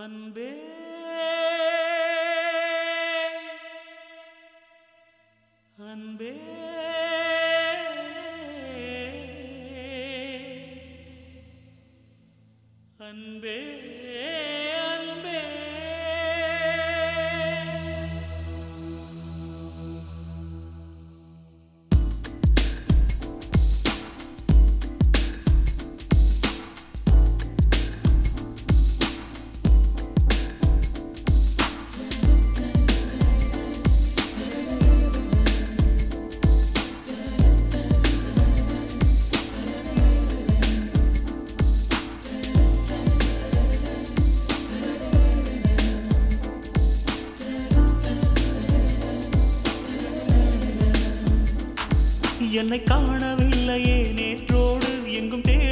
அன்பே அன்பே அன்பே என்னை காணவில்லையே நேற்றோடு எங்கும் தேடி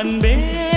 அன்பே